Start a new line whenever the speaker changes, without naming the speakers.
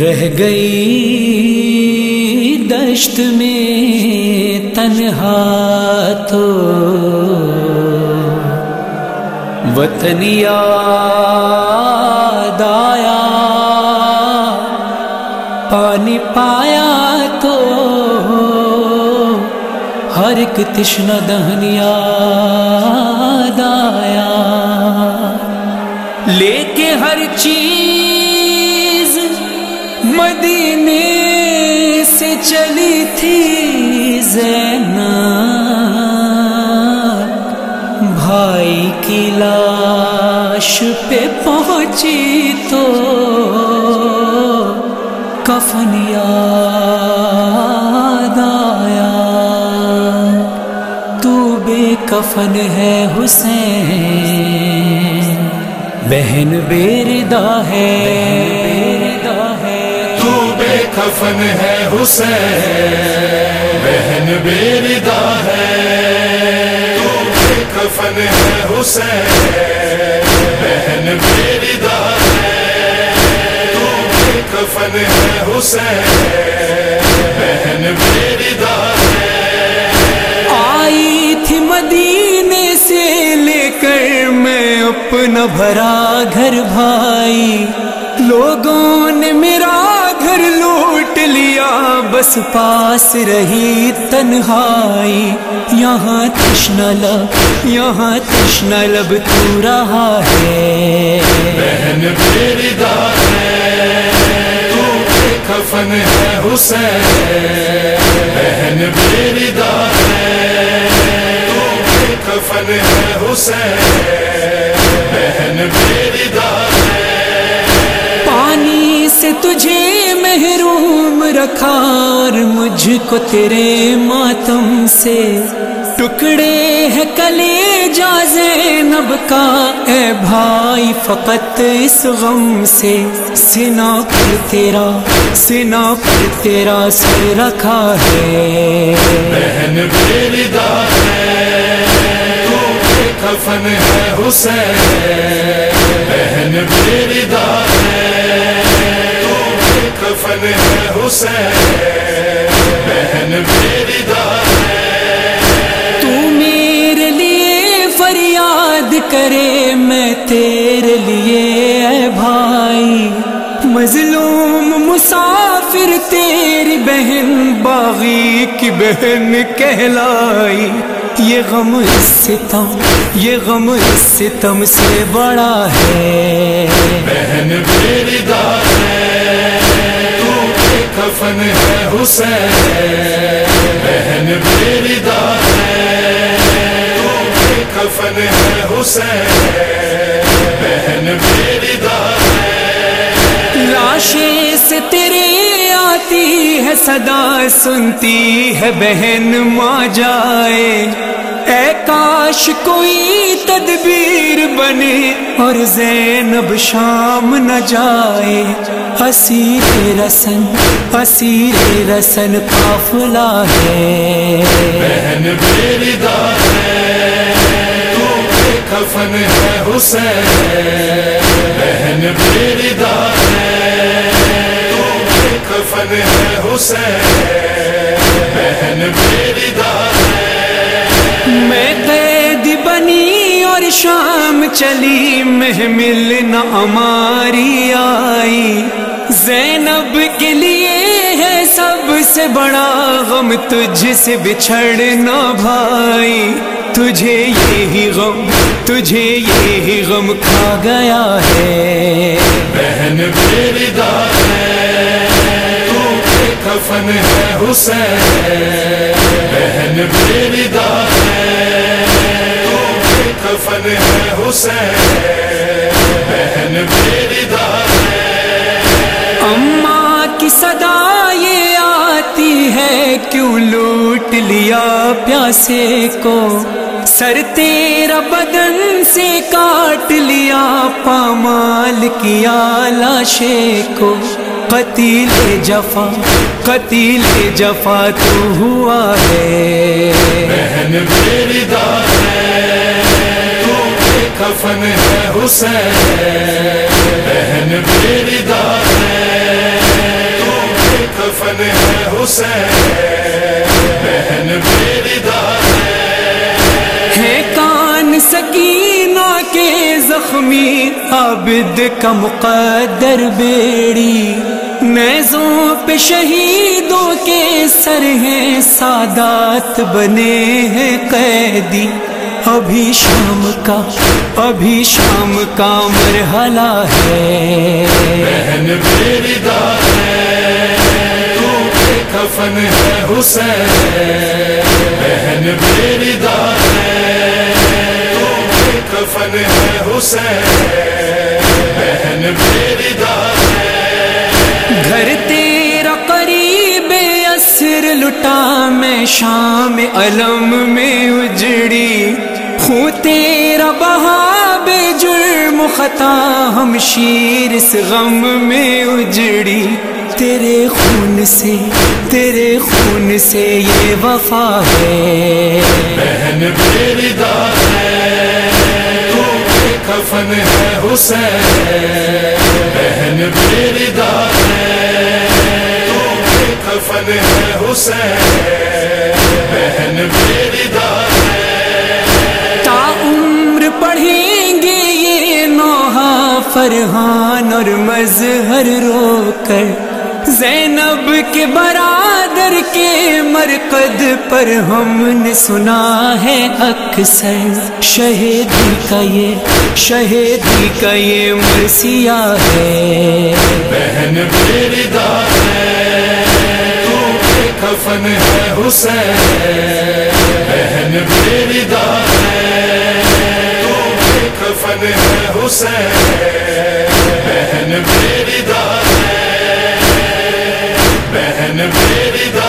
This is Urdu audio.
رہ گئی دشت میں تنہا تو وطن یاد آیا، پانی پایا تو ہر ایک تشن دہنیا آیا۔ لے کے ہر چیز کی لاش پہ پہنچی تو کفن یاد آیا۔ تو بے کفن ہے حسین۔ بہن بیردا ہے۔
تو بے کفن ہے حسین۔ بہن بیردا ہے۔ کفن ہے حسین، بہن بیردا ہے تو بے کفن ہے حسین، بہن بیردا ہے
آئی تھی مدینے سے لے کر میں اپنا بھرا گھر بھائی۔ لوگوں بس پاس رہی تنہائی۔ یہاں تشن لب یہاں تشن لب تو رہا ہے۔
بہن بیردا ہے تو کفن ہے حسین۔ بہن بیردا ہے تو کفن ہے حسین۔ بہن بیردا ہے۔
پانی سے تجھے محروم رکھا اور مجھ کو تیرے ماتم سے ٹکڑے ہے کلے جا زینب کا۔ اے بھائی، فقط اس غم سے سنا پر تیرا، سنا پر تیرا سر رکھا ہے۔
بہن بیردا ہے، تو کفن ہے حسین۔ بہن بیردا ہے کفن ہے حسین بہن بیردا ہے
تو میرے لیے فریاد کرے میں تیرے لیے اے بھائی۔ مظلوم مسافر تیری بہن باغی کی بہن کہلائی۔ یہ غم ستم یہ غم ستم سے بڑا ہے۔
بہن بیردا ہے تو بے کفن ہے حسین، بہن بیردا ہے کفن ہے حسین، بہن بیردا ہے
لاشیں سے تیرے آتی ہے، صدا سنتی ہے، بہن ماں جائے۔ اے کاش کوئی تدبیر بنے اور زینب شام نہ جائے۔ اسیر رسن اسیر رسن قافلہ ہے۔
بہن بیردا ہے تو بے کفن ہے حسین۔ بہن بیردا ہے تو بے کفن ہے حسین۔ بہن بیردا ہے۔
میں قید بنی اور شام چلی محمل نہ ہماری آئی۔ زینب کے لیے ہے سب سے بڑا غم تجھ سے بچھڑنا بھائی، تجھے یہی غم، تجھے یہی غم کھا گیا ہے۔
بہن بیردا ہے، تو کفن ہے حسین۔ بہن بیردا ہے، تو کفن ہے حسین۔ بہن
کیوں لوٹ لیا پیاسے کو؟ سر تیرا بدن سے کاٹ لیا پامال کیا لاشے کو۔ قتیل جفا قتیل جفا تو ہوا ہے۔
بہن میری بیردا ہے، تو کفن ہے حسین۔ بہن بیردا ہے حسین۔
زخمی عابد کا مقدر بیڑی نیزوں پہ شہیدوں کے سر ہیں سادات بنے ہیں قیدی ابھی شام کا، ابھی شام کا مرحلہ ہے۔
بہن میری ہے، تو بے کفن ہے حسین۔ بہن میری ہے۔ کفن ہے حسین بہن میری ہے
گھر تیرا قریب اثر لٹا میں شام علم میں اجڑی۔ خوں تیرا بہا بے جرم خطا ہم شیر اس غم میں اجڑی۔ تیرے خون سے تیرے خون سے یہ وفا ہے۔
بہن میری ہے تو بے کفن ہے، حسین بہن میری ہے۔ کفن ہے، حسین بہن میری ہے۔
تا عمر پڑھیں گے یہ نوحہ، فرحان اور مظہر رو کر۔ زینب کے برابر برادر کے مرقد پر ہم نے سنا ہے اکثر۔ شہیدی کا یہ شہیدی کا یہ مرثیہ ہے۔
بہن میری ہے، تو کفن ہے حسین۔ بہن میری ہے، تو کفن ہے حسین۔ بہن میری ہے بہن